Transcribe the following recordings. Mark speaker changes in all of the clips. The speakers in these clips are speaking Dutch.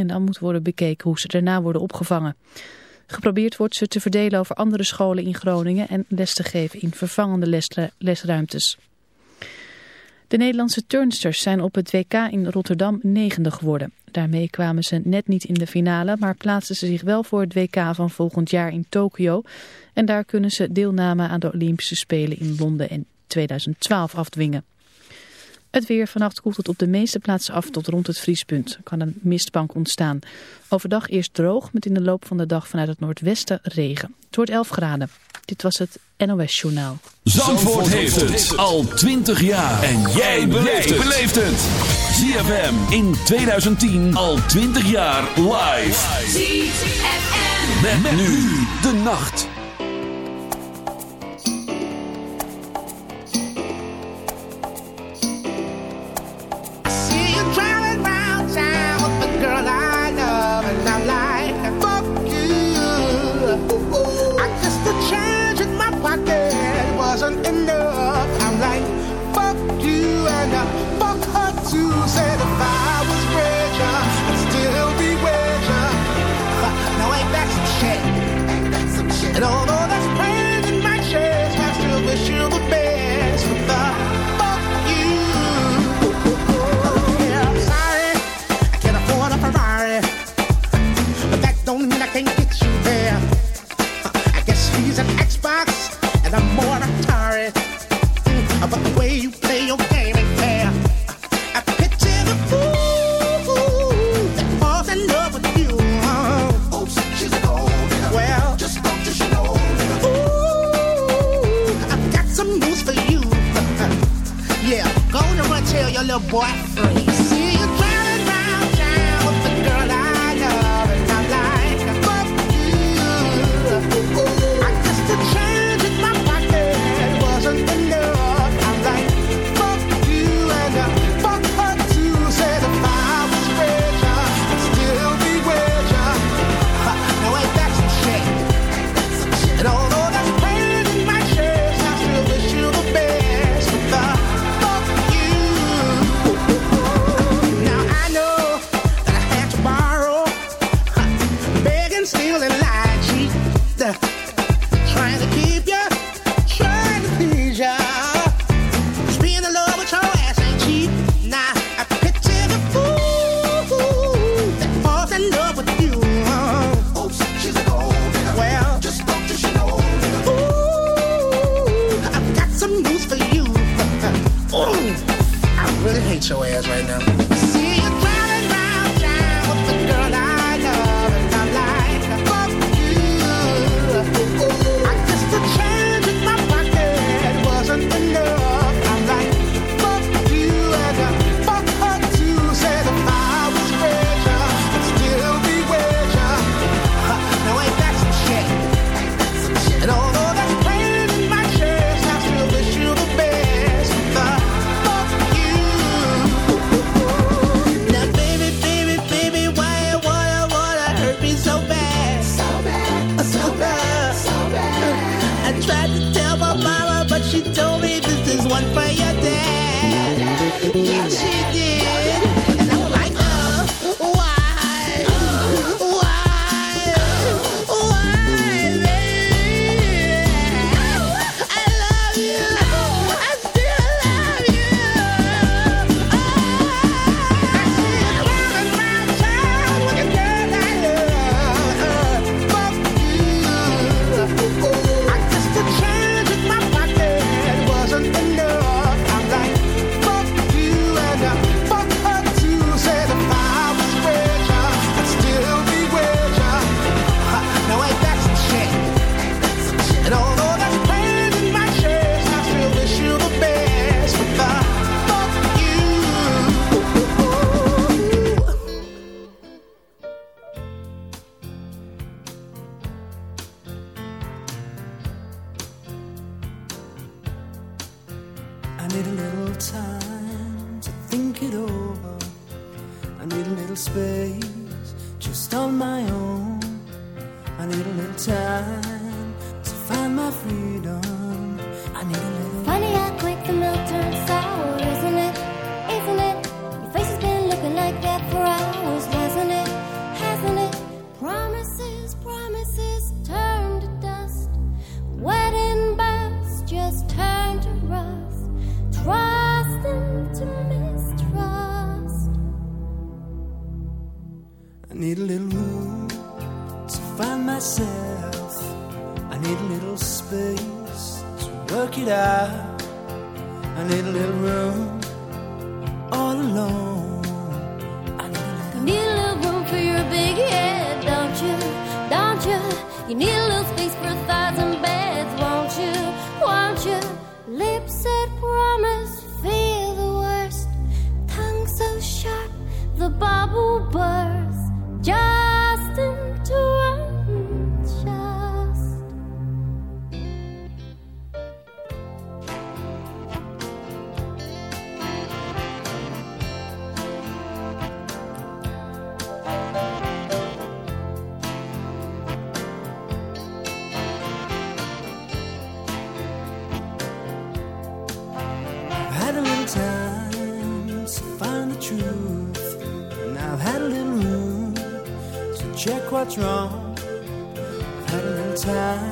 Speaker 1: en dan moet worden bekeken hoe ze daarna worden opgevangen. Geprobeerd wordt ze te verdelen over andere scholen in Groningen en les te geven in vervangende lesruimtes. De Nederlandse turnsters zijn op het WK in Rotterdam negende geworden. Daarmee kwamen ze net niet in de finale, maar plaatsten ze zich wel voor het WK van volgend jaar in Tokio. En daar kunnen ze deelname aan de Olympische Spelen in Londen in 2012 afdwingen. Het weer vannacht koelt het op de meeste plaatsen af tot rond het vriespunt. Er kan een mistbank ontstaan. Overdag eerst droog, met in de loop van de dag vanuit het noordwesten regen. Het wordt 11 graden. Dit was het NOS Journaal.
Speaker 2: Zandvoort, heeft het al 20 jaar. En jij beleeft het. ZFM in 2010 al 20 jaar live. ZFM. met nu de nacht.
Speaker 3: girl
Speaker 4: I love and I like. And fuck you. I guess
Speaker 5: the change in my pocket wasn't enough. I'm like, fuck you and I fuck her too. Said if I was richer, I'd still be richer. Now ain't that some shit?
Speaker 4: Ain't that some shit? I'm more tired, the way you
Speaker 5: play your game. I picture the fool that falls in love with you. Oh, she's Well. Ooh, I got some
Speaker 6: news
Speaker 4: for you. yeah, go and run tell your little boy. Lips that promise fear the worst, tongue so sharp the bubble burst. what's wrong. I've had enough time.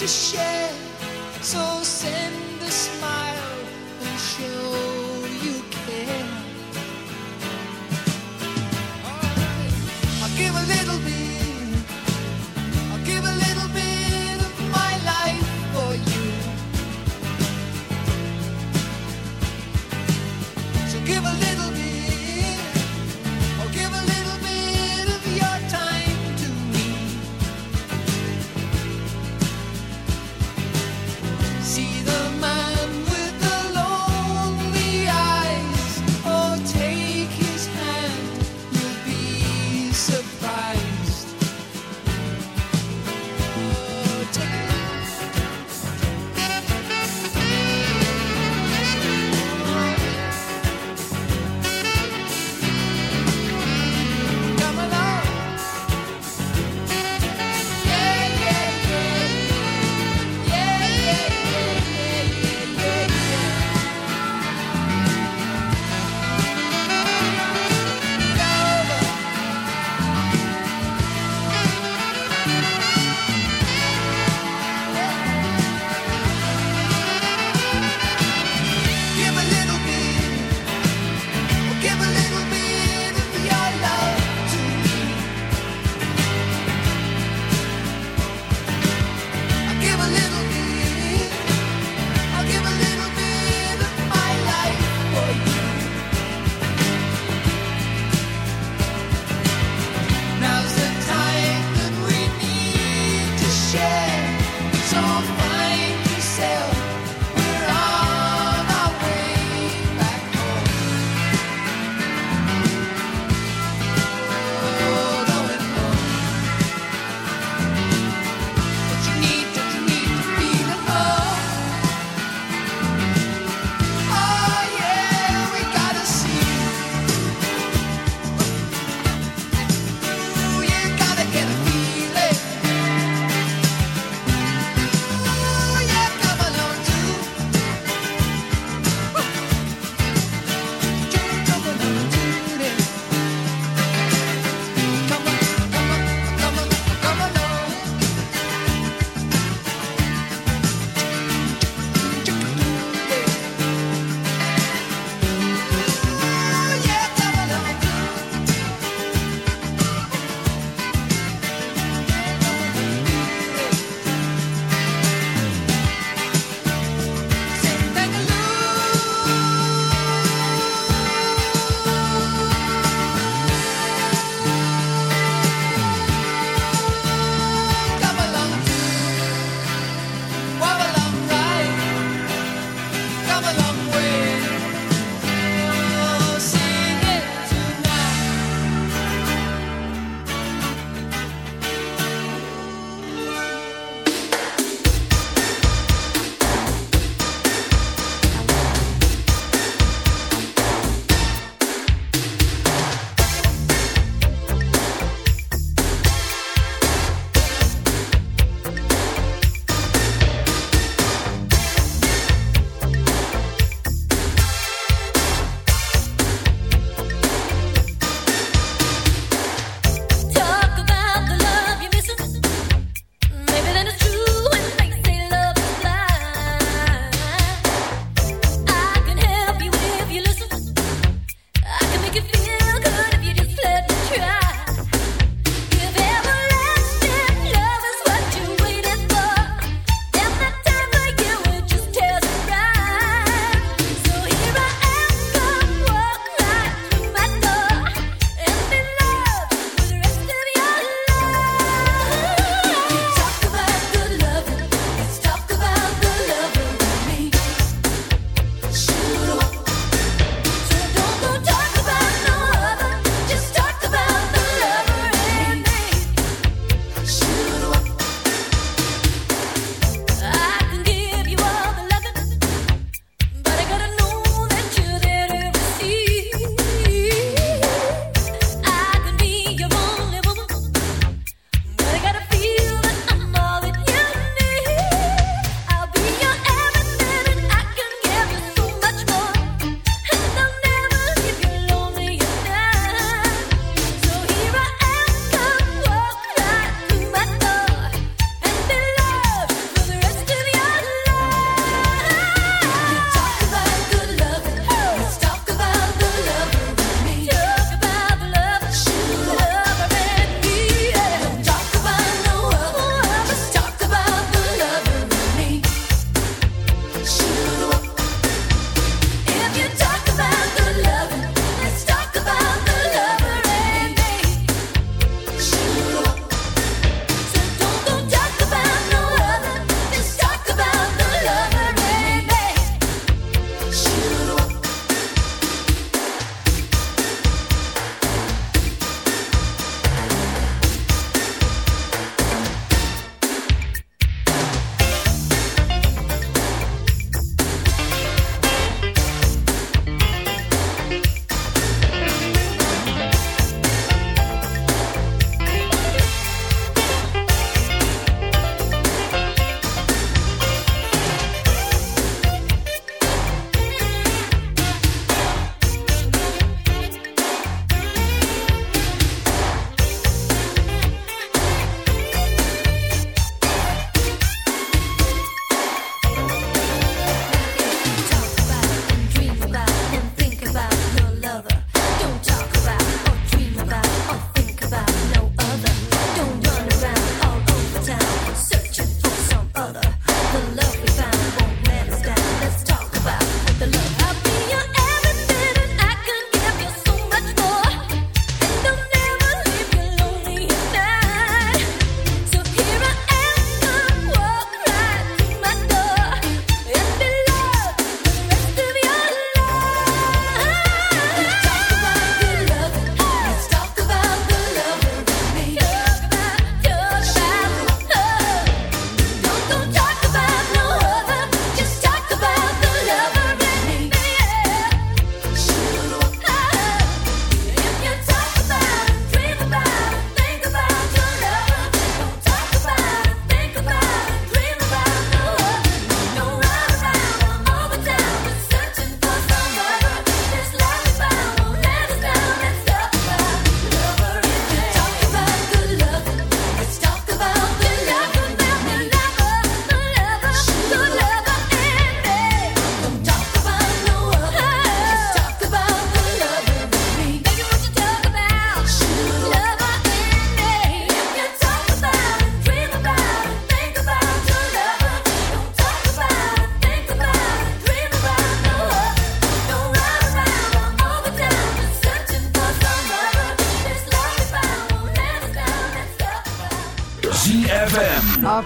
Speaker 4: to share. So say.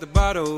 Speaker 7: The
Speaker 8: bottle.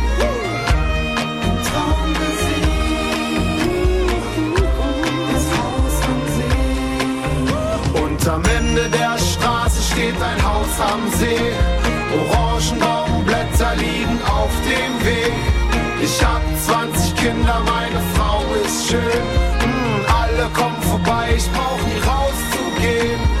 Speaker 9: Steht ein Haus am See. Orangenbaumblätter liegen auf dem Weg. Ich hab 20 Kinder, meine Frau ist schön. Mm, alle kommen vorbei, ich brauch nie rauszugehen.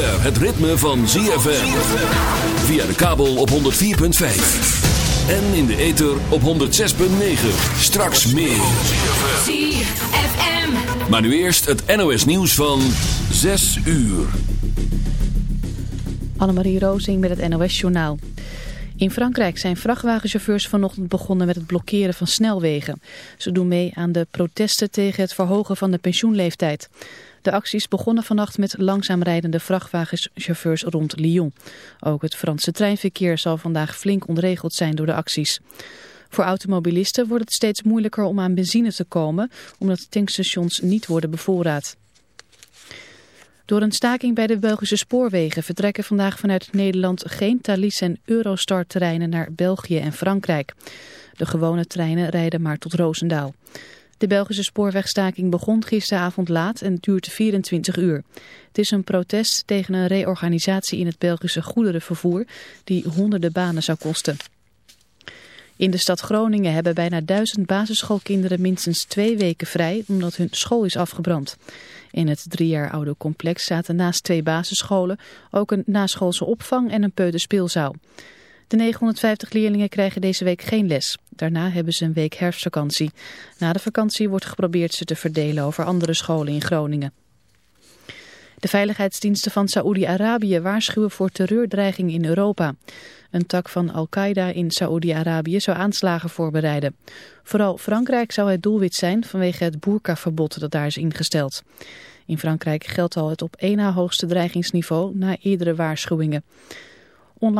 Speaker 2: Het ritme van ZFM. Via de kabel op 104.5. En in de ether op 106.9. Straks meer.
Speaker 10: ZFM.
Speaker 2: Maar nu eerst het NOS nieuws van 6 uur.
Speaker 1: Annemarie Rozing met het NOS-journaal. In Frankrijk zijn vrachtwagenchauffeurs vanochtend begonnen met het blokkeren van snelwegen. Ze doen mee aan de protesten tegen het verhogen van de pensioenleeftijd. De acties begonnen vannacht met langzaam rijdende vrachtwagenchauffeurs rond Lyon. Ook het Franse treinverkeer zal vandaag flink ontregeld zijn door de acties. Voor automobilisten wordt het steeds moeilijker om aan benzine te komen, omdat tankstations niet worden bevoorraad. Door een staking bij de Belgische spoorwegen vertrekken vandaag vanuit Nederland geen Thalys en Eurostar treinen naar België en Frankrijk. De gewone treinen rijden maar tot Roosendaal. De Belgische spoorwegstaking begon gisteravond laat en duurt 24 uur. Het is een protest tegen een reorganisatie in het Belgische goederenvervoer die honderden banen zou kosten. In de stad Groningen hebben bijna duizend basisschoolkinderen minstens twee weken vrij omdat hun school is afgebrand. In het drie jaar oude complex zaten naast twee basisscholen ook een naschoolse opvang en een peuterspeelzaal. De 950 leerlingen krijgen deze week geen les. Daarna hebben ze een week herfstvakantie. Na de vakantie wordt geprobeerd ze te verdelen over andere scholen in Groningen. De veiligheidsdiensten van Saoedi-Arabië waarschuwen voor terreurdreiging in Europa. Een tak van Al-Qaeda in Saoedi-Arabië zou aanslagen voorbereiden. Vooral Frankrijk zou het doelwit zijn vanwege het boerkaverbod dat daar is ingesteld. In Frankrijk geldt al het op één na hoogste dreigingsniveau na eerdere waarschuwingen. Onlangs